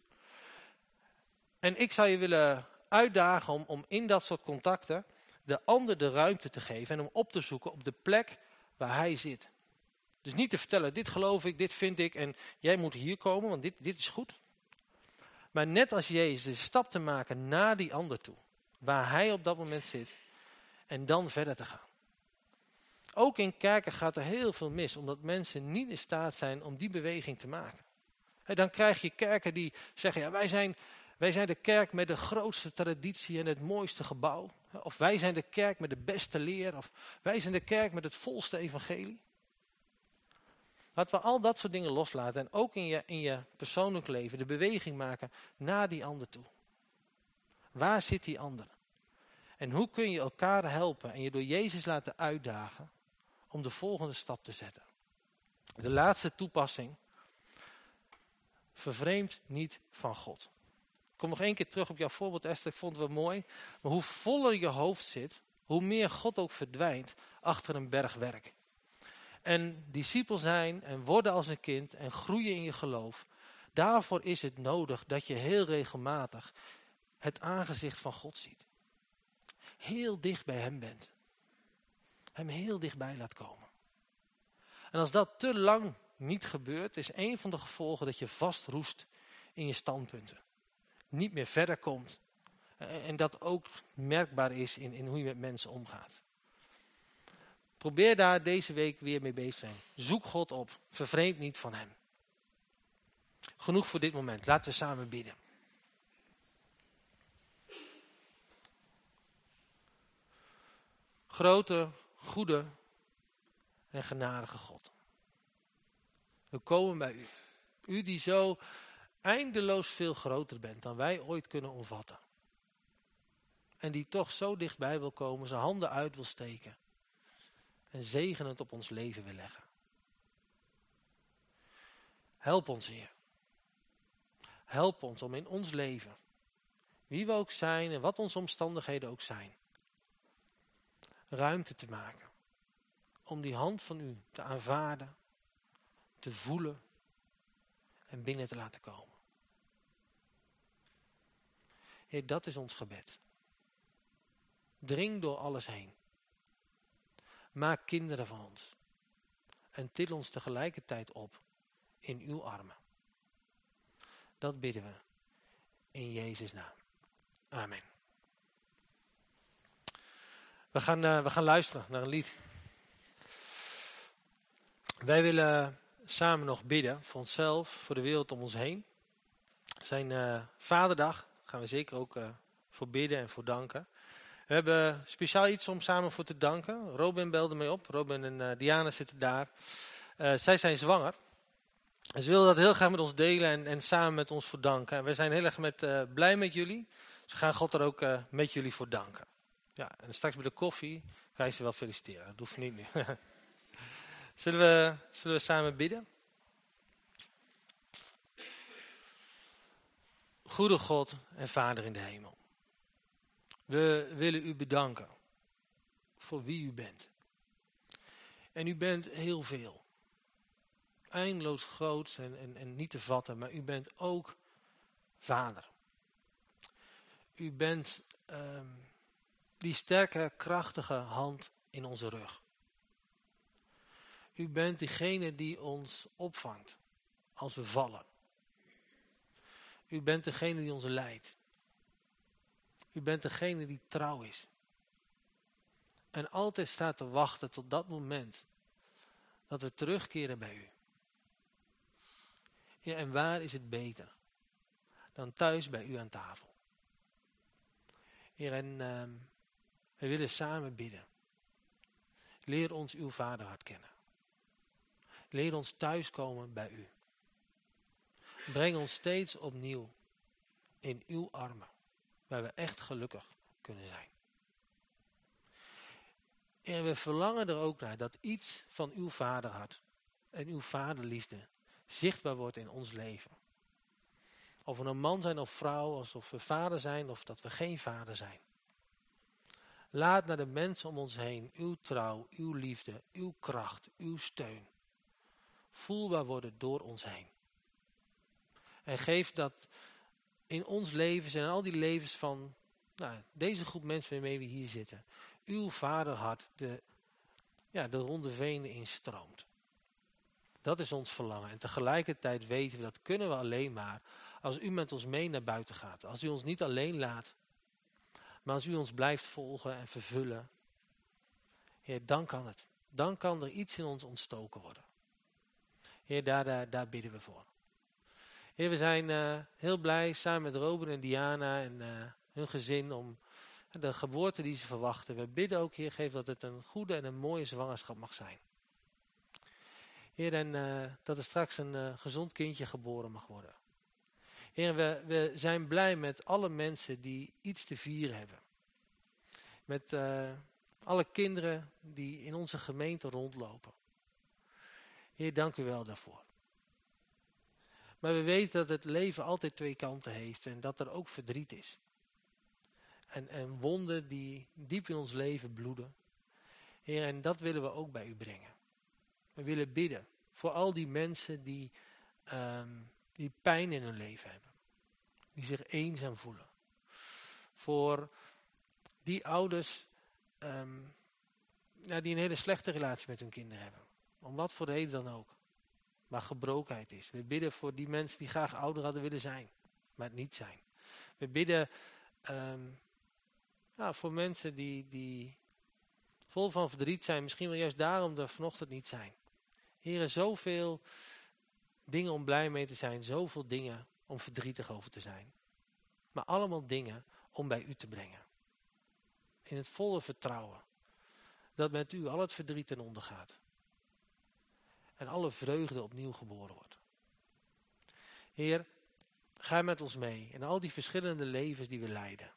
En ik zou je willen uitdagen om, om in dat soort contacten de ander de ruimte te geven en om op te zoeken op de plek waar hij zit. Dus niet te vertellen, dit geloof ik, dit vind ik en jij moet hier komen, want dit, dit is goed. Maar net als Jezus de stap te maken naar die ander toe, waar hij op dat moment zit, en dan verder te gaan. Ook in kerken gaat er heel veel mis, omdat mensen niet in staat zijn om die beweging te maken. En dan krijg je kerken die zeggen, ja, wij, zijn, wij zijn de kerk met de grootste traditie en het mooiste gebouw. Of wij zijn de kerk met de beste leer. Of wij zijn de kerk met het volste evangelie. Laten we al dat soort dingen loslaten en ook in je, in je persoonlijk leven de beweging maken naar die ander toe. Waar zit die ander? En hoe kun je elkaar helpen en je door Jezus laten uitdagen om de volgende stap te zetten? De laatste toepassing. Vervreemd niet van God. Kom nog één keer terug op jouw voorbeeld Esther, ik vond het wel mooi. Maar hoe voller je hoofd zit, hoe meer God ook verdwijnt achter een berg werk en discipel zijn en worden als een kind en groeien in je geloof. Daarvoor is het nodig dat je heel regelmatig het aangezicht van God ziet. Heel dicht bij hem bent. Hem heel dichtbij laat komen. En als dat te lang niet gebeurt, is een van de gevolgen dat je vastroest in je standpunten. Niet meer verder komt. En dat ook merkbaar is in, in hoe je met mensen omgaat. Probeer daar deze week weer mee bezig te zijn. Zoek God op. Vervreemd niet van hem. Genoeg voor dit moment. Laten we samen bidden. Grote, goede en genadige God. We komen bij u. U die zo eindeloos veel groter bent dan wij ooit kunnen omvatten. En die toch zo dichtbij wil komen, zijn handen uit wil steken. En zegenend op ons leven wil leggen. Help ons, Heer. Help ons om in ons leven, wie we ook zijn en wat onze omstandigheden ook zijn, ruimte te maken. Om die hand van u te aanvaarden, te voelen en binnen te laten komen. Heer, dat is ons gebed. Dring door alles heen. Maak kinderen van ons. En til ons tegelijkertijd op in uw armen. Dat bidden we in Jezus' naam. Amen. We gaan, uh, we gaan luisteren naar een lied. Wij willen samen nog bidden voor onszelf, voor de wereld om ons heen. Zijn uh, vaderdag gaan we zeker ook uh, voor bidden en voor danken. We hebben speciaal iets om samen voor te danken. Robin belde mij op. Robin en uh, Diana zitten daar. zij zijn zwanger. Ze wilden dat heel graag met ons delen en, en samen met ons voor danken. En we zijn heel erg met, blij met jullie. Ze gaan God er ook met jullie voor danken. Ja, en straks bij de koffie ga je ze wel feliciteren. Dat hoeft niet nu. Zullen we, zullen we samen bidden? Goede God en Vader in de hemel. We willen u bedanken voor wie u bent. En u bent heel veel. Eindeloos groot en, en, en niet te vatten, maar u bent ook Vader. U bent um, die sterke, krachtige hand in onze rug. U bent diegene die ons opvangt als we vallen. U bent degene die ons leidt. U bent degene die trouw is. En altijd staat te wachten tot dat moment dat we terugkeren bij u. Ja, en waar is het beter dan thuis bij u aan tafel? Heer, en uh, we willen samen bidden. Leer ons uw vaderhart kennen. Leer ons thuiskomen bij u. Breng ons steeds opnieuw in uw armen, waar we echt gelukkig kunnen zijn. En we verlangen er ook naar dat iets van uw vaderhart en uw vaderliefde zichtbaar wordt in ons leven. Of we een man zijn of vrouw, alsof we vader zijn of dat we geen vader zijn. Laat naar de mensen om ons heen uw trouw, uw liefde, uw kracht, uw steun voelbaar worden door ons heen. En geef dat in ons leven en al die levens van nou, deze groep mensen waarmee we hier zitten. Uw vaderhart de, ja, de ronde venen instroomt. Dat is ons verlangen. En tegelijkertijd weten we dat kunnen we alleen maar als u met ons mee naar buiten gaat. Als u ons niet alleen laat, maar als u ons blijft volgen en vervullen. Heer, dan kan het. Dan kan er iets in ons ontstoken worden. Heer, daar, daar, daar bidden we voor. Heer, we zijn uh, heel blij samen met Robin en Diana en uh, hun gezin om de geboorte die ze verwachten. We bidden ook, Heer, geef dat het een goede en een mooie zwangerschap mag zijn. Heer, en uh, dat er straks een gezond kindje geboren mag worden. Heer, we, we zijn blij met alle mensen die iets te vieren hebben. Met alle kinderen die in onze gemeente rondlopen. Heer, dank u wel daarvoor. Maar we weten dat het leven altijd twee kanten heeft en dat er ook verdriet is. En, en wonden die diep in ons leven bloeden. Heer, en dat willen we ook bij u brengen. We willen bidden voor al die mensen die, um, die pijn in hun leven hebben. Die zich eenzaam voelen. Voor die ouders ja, die een hele slechte relatie met hun kinderen hebben. Om wat voor reden dan ook. Maar gebrokenheid is. We bidden voor die mensen die graag ouder hadden willen zijn. Maar het niet zijn. We bidden um, ja, voor mensen die, die vol van verdriet zijn. Misschien wel juist daarom er vanochtend niet zijn. Heren, zoveel dingen om blij mee te zijn. Zoveel dingen om verdrietig over te zijn. Maar allemaal dingen om bij u te brengen. In het volle vertrouwen dat met u al het verdriet ten onder gaat. En alle vreugde opnieuw geboren wordt. Heer, ga met ons mee in al die verschillende levens die we leiden.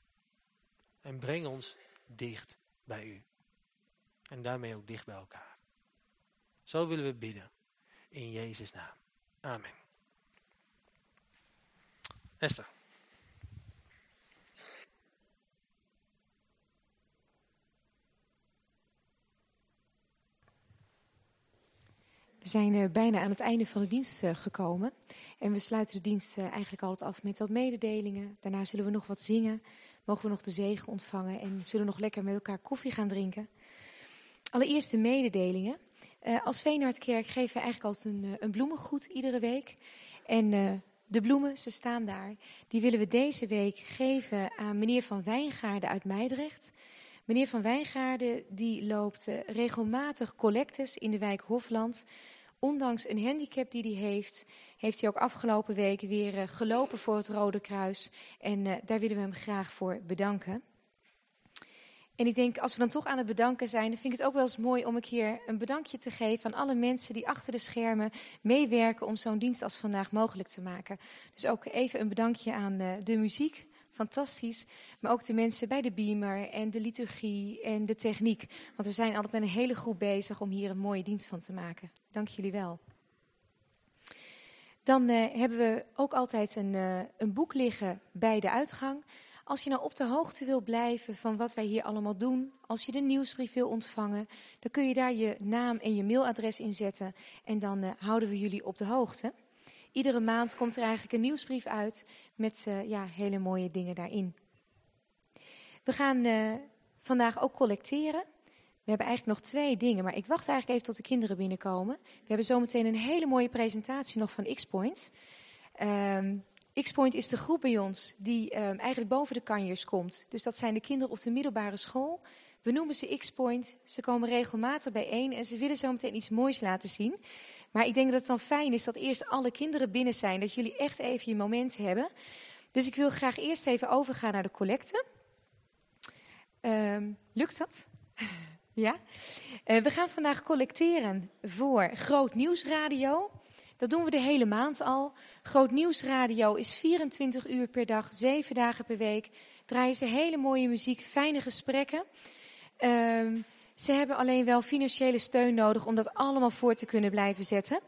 En breng ons dicht bij u. En daarmee ook dicht bij elkaar. Zo willen we bidden. In Jezus' naam. Amen. Esther. We zijn uh, bijna aan het einde van de dienst uh, gekomen. En we sluiten de dienst uh, eigenlijk altijd af met wat mededelingen. Daarna zullen we nog wat zingen. Mogen we nog de zegen ontvangen. En zullen we nog lekker met elkaar koffie gaan drinken. Allereerst de mededelingen. als Veenhardkerk geven we eigenlijk altijd een, een bloemengoed iedere week. En de bloemen, ze staan daar. Die willen we deze week geven aan meneer Van Wijngaarden uit Meidrecht. Meneer Van Wijngaarden die loopt regelmatig collectes in de wijk Hofland ondanks een handicap die hij heeft, heeft hij ook afgelopen week weer uh, gelopen voor het Rode Kruis. En uh, daar willen we hem graag voor bedanken. En ik denk, als we dan toch aan het bedanken zijn, dan vind ik het ook wel eens mooi om een keer een bedankje te geven aan alle mensen die achter de schermen meewerken om zo'n dienst als vandaag mogelijk te maken. Dus ook even een bedankje aan uh, de muziek, fantastisch. Maar ook de mensen bij de beamer en de liturgie en de techniek. Want we zijn altijd met een hele groep bezig om hier een mooie dienst van te maken. Dank jullie wel. Dan uh, hebben we ook altijd een, uh, een boek liggen bij de uitgang. Als je nou op de hoogte wil blijven van wat wij hier allemaal doen, als je de nieuwsbrief wil ontvangen, dan kun je daar je naam en je mailadres in zetten. En dan uh, houden we jullie op de hoogte. Iedere maand komt er eigenlijk een nieuwsbrief uit met uh, ja, hele mooie dingen daarin. We gaan uh, vandaag ook collecteren. We hebben eigenlijk nog twee dingen, maar ik wacht eigenlijk even tot de kinderen binnenkomen. We hebben zometeen een hele mooie presentatie nog van X-Point. Um, X-Point is de groep bij ons die um, eigenlijk boven de kanjers komt. Dus dat zijn de kinderen op de middelbare school. We noemen ze X-Point. Ze komen regelmatig bijeen en ze willen zometeen iets moois laten zien. Maar ik denk dat het dan fijn is dat eerst alle kinderen binnen zijn. Dat jullie echt even je moment hebben. Dus ik wil graag eerst even overgaan naar de collecte. Um, lukt dat? ja? Uh, we gaan vandaag collecteren voor Groot Nieuwsradio. Dat doen we de hele maand al. Groot Nieuwsradio is 24 uur per dag, 7 dagen per week. Draaien ze hele mooie muziek, fijne gesprekken. Um, ze hebben alleen wel financiële steun nodig om dat allemaal voor te kunnen blijven zetten.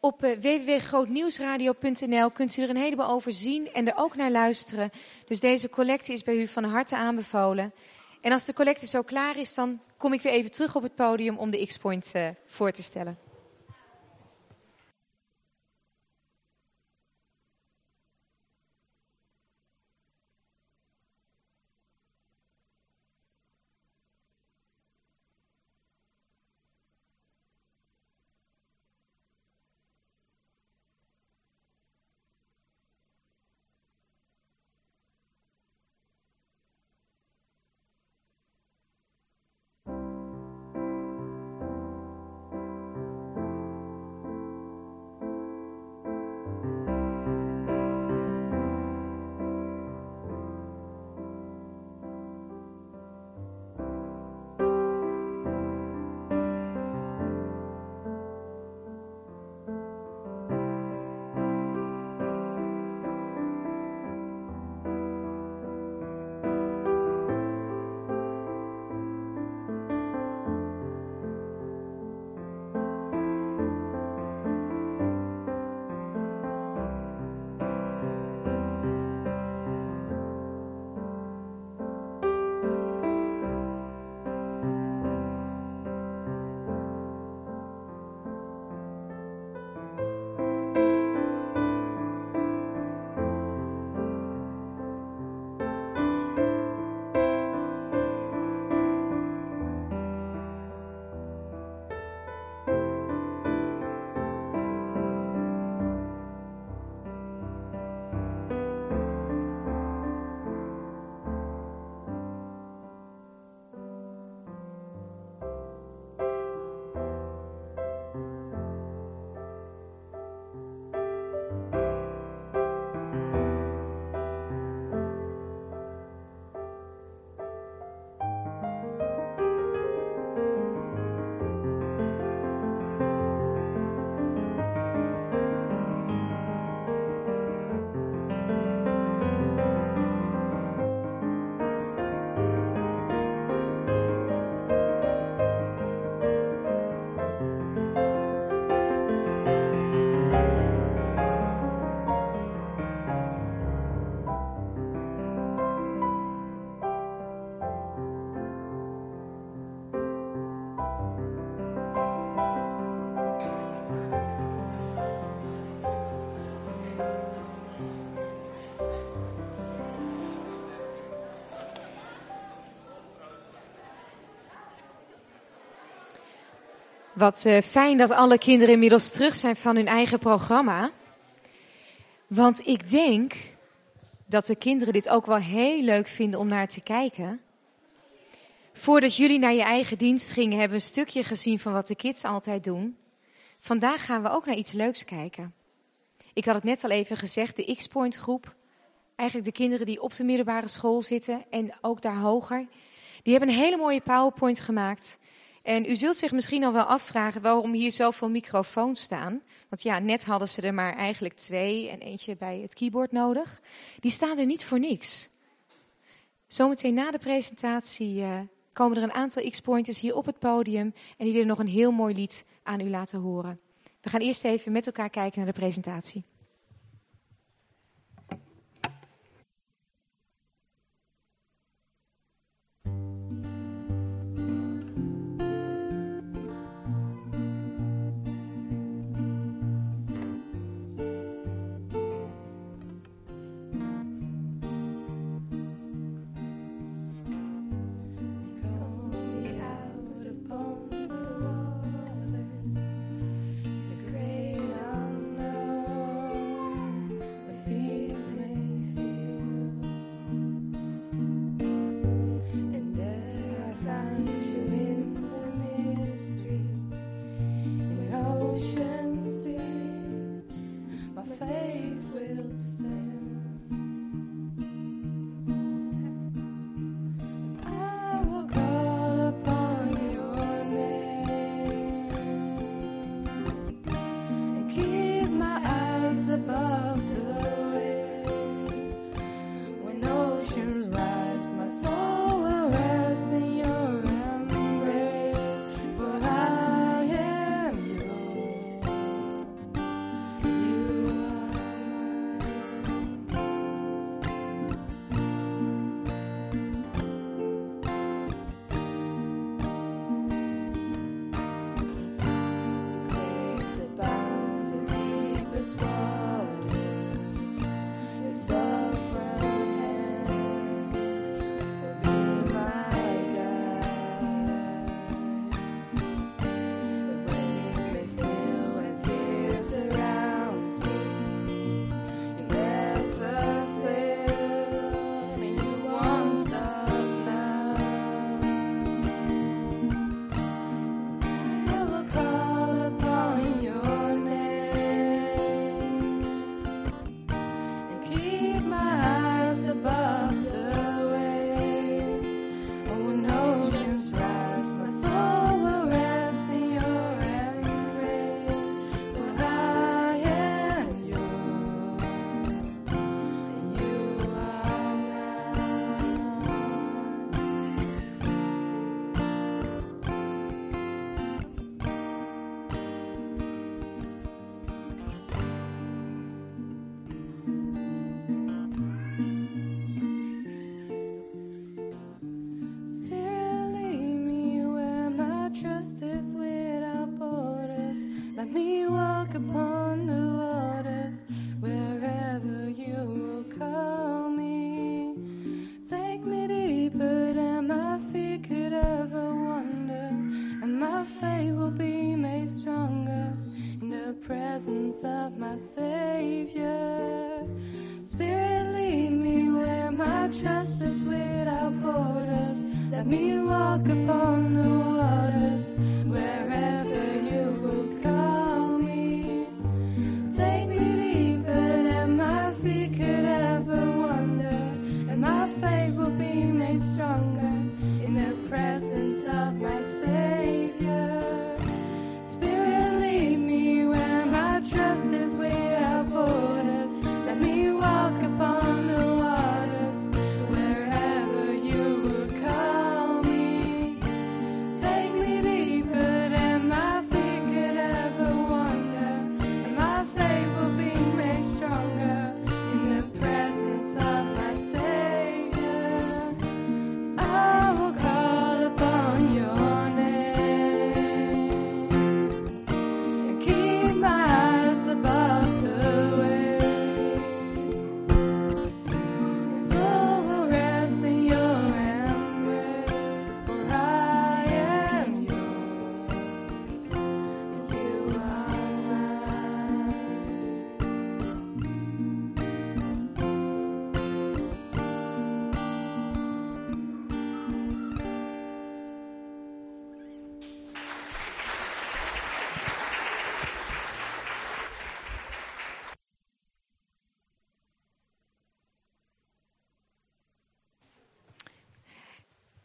Op uh, www.grootnieuwsradio.nl kunt u er een heleboel over zien en er ook naar luisteren. Dus deze collecte is bij u van harte aanbevolen. En als de collecte zo klaar is, dan kom ik weer even terug op het podium om de X-Point uh, voor te stellen. Wat uh, fijn dat alle kinderen inmiddels terug zijn van hun eigen programma. Want ik denk dat de kinderen dit ook wel heel leuk vinden om naar te kijken. Voordat jullie naar je eigen dienst gingen, hebben we een stukje gezien van wat de kids altijd doen. Vandaag gaan we ook naar iets leuks kijken. Ik had het net al even gezegd, de X-Point groep. Eigenlijk de kinderen die op de middelbare school zitten en ook daar hoger. Die hebben een hele mooie PowerPoint gemaakt. En u zult zich misschien al wel afvragen waarom hier zoveel microfoons staan. Want ja, net hadden ze er maar eigenlijk twee en eentje bij het keyboard nodig. Die staan er niet voor niks. Zometeen na de presentatie uh, komen er een aantal X-pointers hier op het podium. En die willen nog een heel mooi lied aan u laten horen. We gaan eerst even met elkaar kijken naar de presentatie.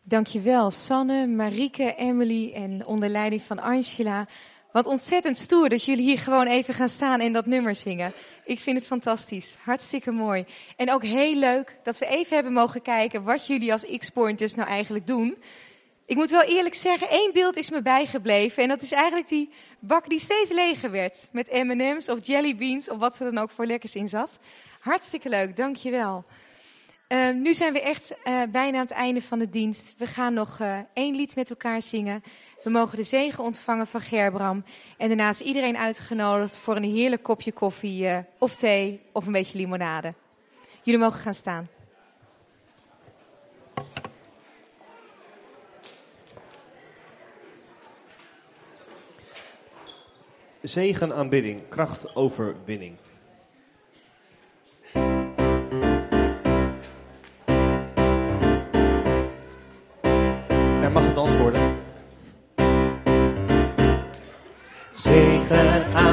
Dankjewel, Sanne, Marieke, Emily en onder leiding van Angela. Wat ontzettend stoer dat jullie hier gewoon even gaan staan en dat nummer zingen. Ik vind het fantastisch. Hartstikke mooi. En ook heel leuk dat we even hebben mogen kijken wat jullie als X-Pointers nou eigenlijk doen. Ik moet wel eerlijk zeggen, één beeld is me bijgebleven. En dat is eigenlijk die bak die steeds leger werd. Met M&M's of jellybeans of wat er dan ook voor lekkers in zat. Hartstikke leuk, dankjewel. Uh, nu zijn we echt uh, bijna aan het einde van de dienst. We gaan nog uh, één lied met elkaar zingen. We mogen de zegen ontvangen van Gerbram. En daarna is iedereen uitgenodigd voor een heerlijk kopje koffie of thee of een beetje limonade. Jullie mogen gaan staan. Zegen aanbidding, kracht overwinning. Zegen aanbidding,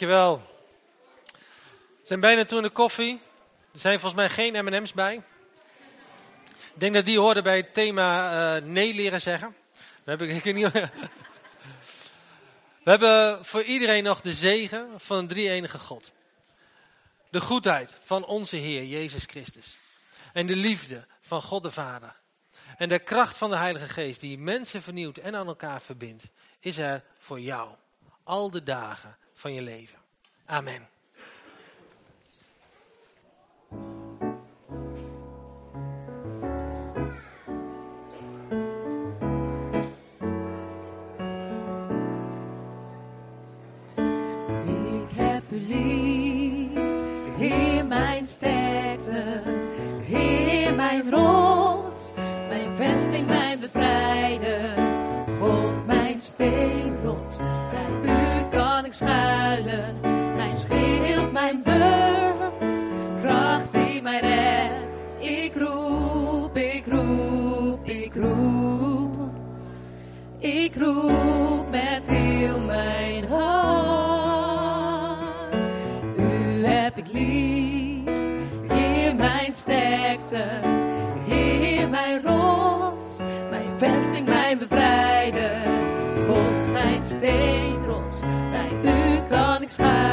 Dankjewel. We zijn bijna toe aan de koffie. Er zijn volgens mij geen M&M's bij. Ik denk dat die hoorden bij het thema eh, nee leren zeggen. We hebben, ik weet niet, We hebben voor iedereen nog de zegen van de drie-enige God. De goedheid van onze Heer Jezus Christus. En de liefde van God de Vader. En de kracht van de Heilige Geest die mensen vernieuwt en aan elkaar verbindt, is er voor jou. Al de dagen van je leven. Amen. Lief, Heer mijn sterkte, Heer mijn rots, Ik roep met heel mijn hart. U heb ik lief, Heer mijn sterkte, Heer mijn rots, mijn vesting, mijn bevrijder, God mijn steenrots. Bij u kan ik schuilen,